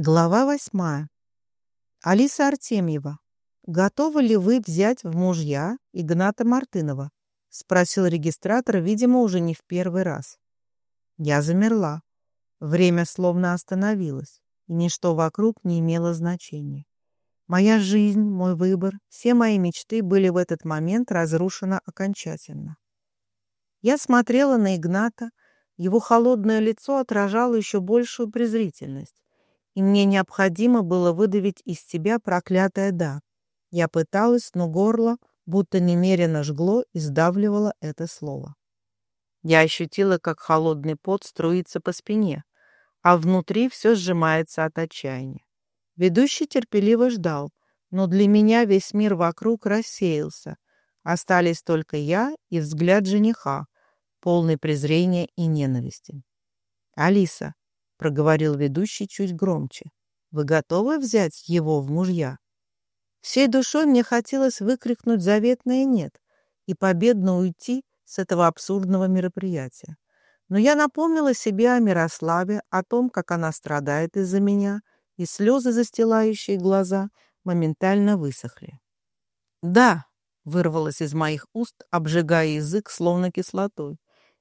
Глава восьмая. Алиса Артемьева. «Готовы ли вы взять в мужья Игната Мартынова?» — спросил регистратор, видимо, уже не в первый раз. Я замерла. Время словно остановилось, и ничто вокруг не имело значения. Моя жизнь, мой выбор, все мои мечты были в этот момент разрушены окончательно. Я смотрела на Игната, его холодное лицо отражало еще большую презрительность и мне необходимо было выдавить из себя проклятое «да». Я пыталась, но горло, будто немерено жгло и сдавливало это слово. Я ощутила, как холодный пот струится по спине, а внутри все сжимается от отчаяния. Ведущий терпеливо ждал, но для меня весь мир вокруг рассеялся. Остались только я и взгляд жениха, полный презрения и ненависти. «Алиса, — проговорил ведущий чуть громче. «Вы готовы взять его в мужья?» Всей душой мне хотелось выкрикнуть заветное «нет» и победно уйти с этого абсурдного мероприятия. Но я напомнила себе о Мирославе, о том, как она страдает из-за меня, и слезы, застилающие глаза, моментально высохли. «Да», — вырвалось из моих уст, обжигая язык, словно кислотой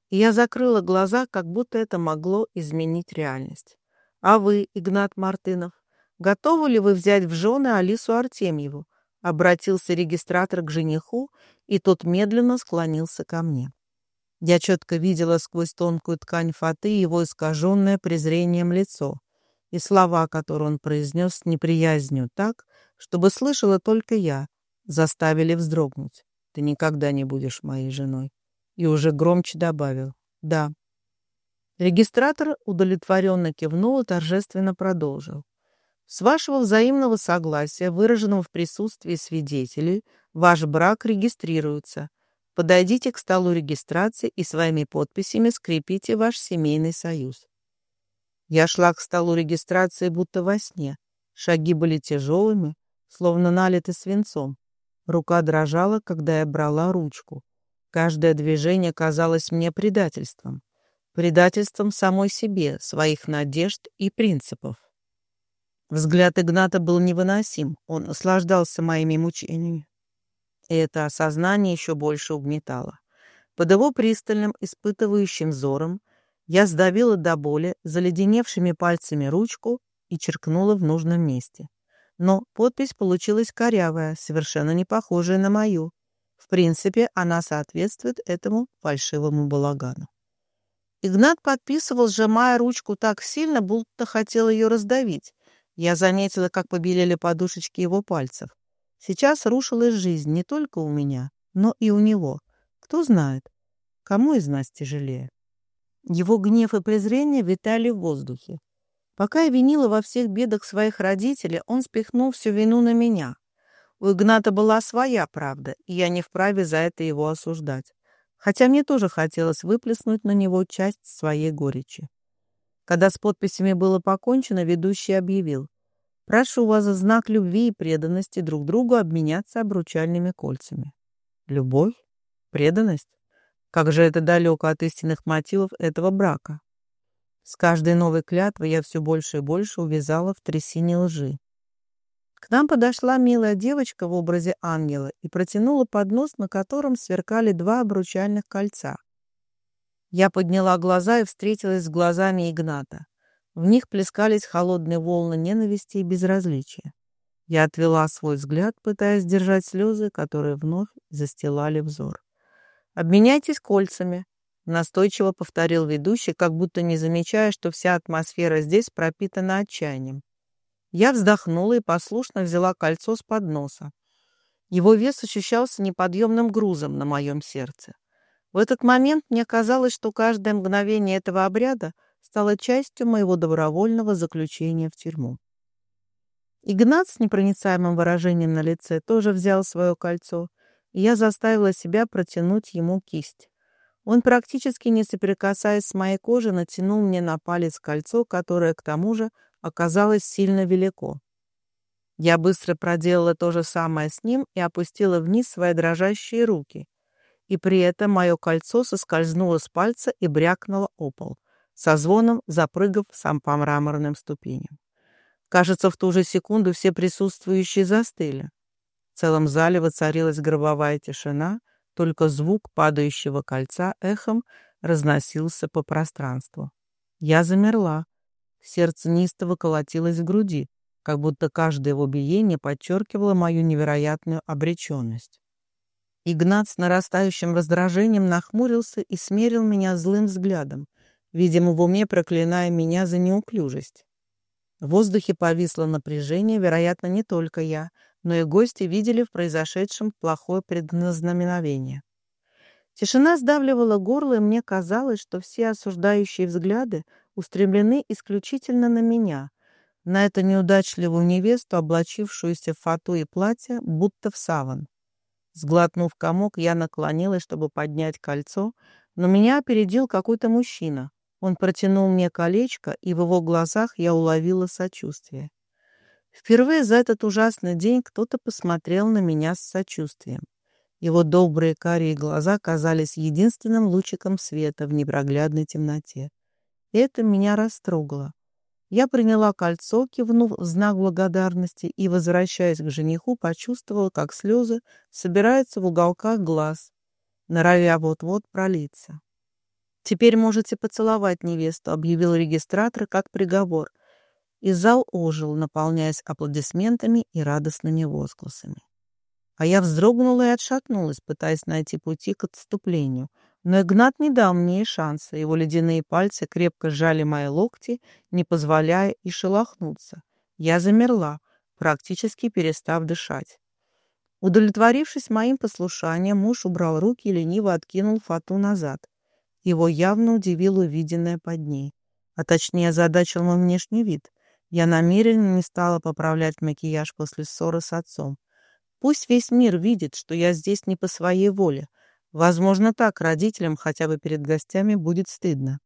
я закрыла глаза, как будто это могло изменить реальность. «А вы, Игнат Мартынов, готовы ли вы взять в жены Алису Артемьеву?» Обратился регистратор к жениху, и тот медленно склонился ко мне. Я четко видела сквозь тонкую ткань фаты его искаженное презрением лицо и слова, которые он произнес с неприязнью так, чтобы слышала только я, заставили вздрогнуть. «Ты никогда не будешь моей женой» и уже громче добавил «Да». Регистратор удовлетворенно кивнул и торжественно продолжил. «С вашего взаимного согласия, выраженного в присутствии свидетелей, ваш брак регистрируется. Подойдите к столу регистрации и своими подписями скрепите ваш семейный союз». Я шла к столу регистрации будто во сне. Шаги были тяжелыми, словно налиты свинцом. Рука дрожала, когда я брала ручку. Каждое движение казалось мне предательством. Предательством самой себе, своих надежд и принципов. Взгляд Игната был невыносим, он наслаждался моими мучениями. И это осознание еще больше угнетало. Под его пристальным, испытывающим взором я сдавила до боли заледеневшими пальцами ручку и черкнула в нужном месте. Но подпись получилась корявая, совершенно не похожая на мою. В принципе, она соответствует этому фальшивому балагану. Игнат подписывал, сжимая ручку так сильно, будто хотел ее раздавить. Я заметила, как побелели подушечки его пальцев. Сейчас рушилась жизнь не только у меня, но и у него. Кто знает, кому из нас тяжелее. Его гнев и презрение витали в воздухе. Пока я винила во всех бедах своих родителей, он спихнул всю вину на меня. У Игната была своя правда, и я не вправе за это его осуждать. Хотя мне тоже хотелось выплеснуть на него часть своей горечи. Когда с подписями было покончено, ведущий объявил. «Прошу вас за знак любви и преданности друг другу обменяться обручальными кольцами». Любовь? Преданность? Как же это далеко от истинных мотивов этого брака? С каждой новой клятвой я все больше и больше увязала в трясине лжи. К нам подошла милая девочка в образе ангела и протянула поднос, на котором сверкали два обручальных кольца. Я подняла глаза и встретилась с глазами Игната. В них плескались холодные волны ненависти и безразличия. Я отвела свой взгляд, пытаясь сдержать слезы, которые вновь застилали взор. «Обменяйтесь кольцами», — настойчиво повторил ведущий, как будто не замечая, что вся атмосфера здесь пропитана отчаянием. Я вздохнула и послушно взяла кольцо с подноса. Его вес ощущался неподъемным грузом на моем сердце. В этот момент мне казалось, что каждое мгновение этого обряда стало частью моего добровольного заключения в тюрьму. Игнат с непроницаемым выражением на лице тоже взял свое кольцо, и я заставила себя протянуть ему кисть. Он, практически не соприкасаясь с моей кожей, натянул мне на палец кольцо, которое, к тому же, оказалось сильно велико. Я быстро проделала то же самое с ним и опустила вниз свои дрожащие руки. И при этом мое кольцо соскользнуло с пальца и брякнуло о пол, со звоном запрыгав сам по мраморным ступеням. Кажется, в ту же секунду все присутствующие застыли. В целом зале воцарилась гробовая тишина, только звук падающего кольца эхом разносился по пространству. Я замерла. Сердце неистово колотилось в груди, как будто каждое его биение подчеркивало мою невероятную обреченность. Игнат с нарастающим раздражением нахмурился и смерил меня злым взглядом, видимо, в уме проклиная меня за неуклюжесть. В воздухе повисло напряжение, вероятно, не только я — но и гости видели в произошедшем плохое предназнаменовение. Тишина сдавливала горло, и мне казалось, что все осуждающие взгляды устремлены исключительно на меня, на эту неудачливую невесту, облачившуюся в фату и платье, будто в саван. Сглотнув комок, я наклонилась, чтобы поднять кольцо, но меня опередил какой-то мужчина. Он протянул мне колечко, и в его глазах я уловила сочувствие. Впервые за этот ужасный день кто-то посмотрел на меня с сочувствием. Его добрые карие глаза казались единственным лучиком света в непроглядной темноте. Это меня растрогало. Я приняла кольцо, кивнув в знак благодарности, и, возвращаясь к жениху, почувствовала, как слезы собираются в уголках глаз, норовя вот-вот пролиться. «Теперь можете поцеловать невесту», — объявил регистратор как приговор, и зал ожил, наполняясь аплодисментами и радостными возгласами. А я вздрогнула и отшатнулась, пытаясь найти пути к отступлению. Но Игнат не дал мне и шанса. Его ледяные пальцы крепко сжали мои локти, не позволяя и шелохнуться. Я замерла, практически перестав дышать. Удовлетворившись моим послушанием, муж убрал руки и лениво откинул фату назад. Его явно удивило увиденное под ней, а точнее озадачил мой внешний вид. Я намеренно не стала поправлять макияж после ссоры с отцом. Пусть весь мир видит, что я здесь не по своей воле. Возможно, так родителям хотя бы перед гостями будет стыдно.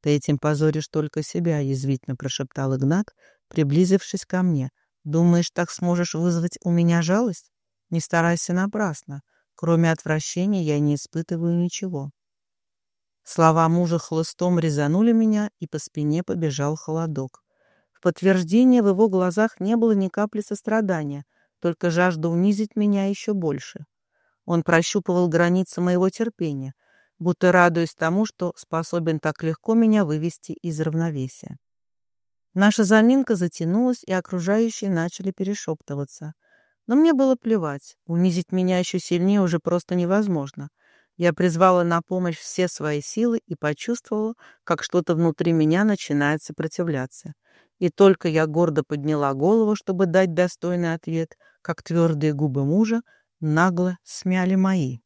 «Ты этим позоришь только себя», — язвительно прошептал Игнат, приблизившись ко мне. «Думаешь, так сможешь вызвать у меня жалость? Не старайся напрасно. Кроме отвращения я не испытываю ничего». Слова мужа хлыстом резанули меня, и по спине побежал холодок. В подтверждение в его глазах не было ни капли сострадания, только жажда унизить меня еще больше. Он прощупывал границы моего терпения, будто радуясь тому, что способен так легко меня вывести из равновесия. Наша заминка затянулась, и окружающие начали перешептываться. Но мне было плевать, унизить меня еще сильнее уже просто невозможно. Я призвала на помощь все свои силы и почувствовала, как что-то внутри меня начинает сопротивляться. И только я гордо подняла голову, чтобы дать достойный ответ, как твердые губы мужа нагло смяли мои.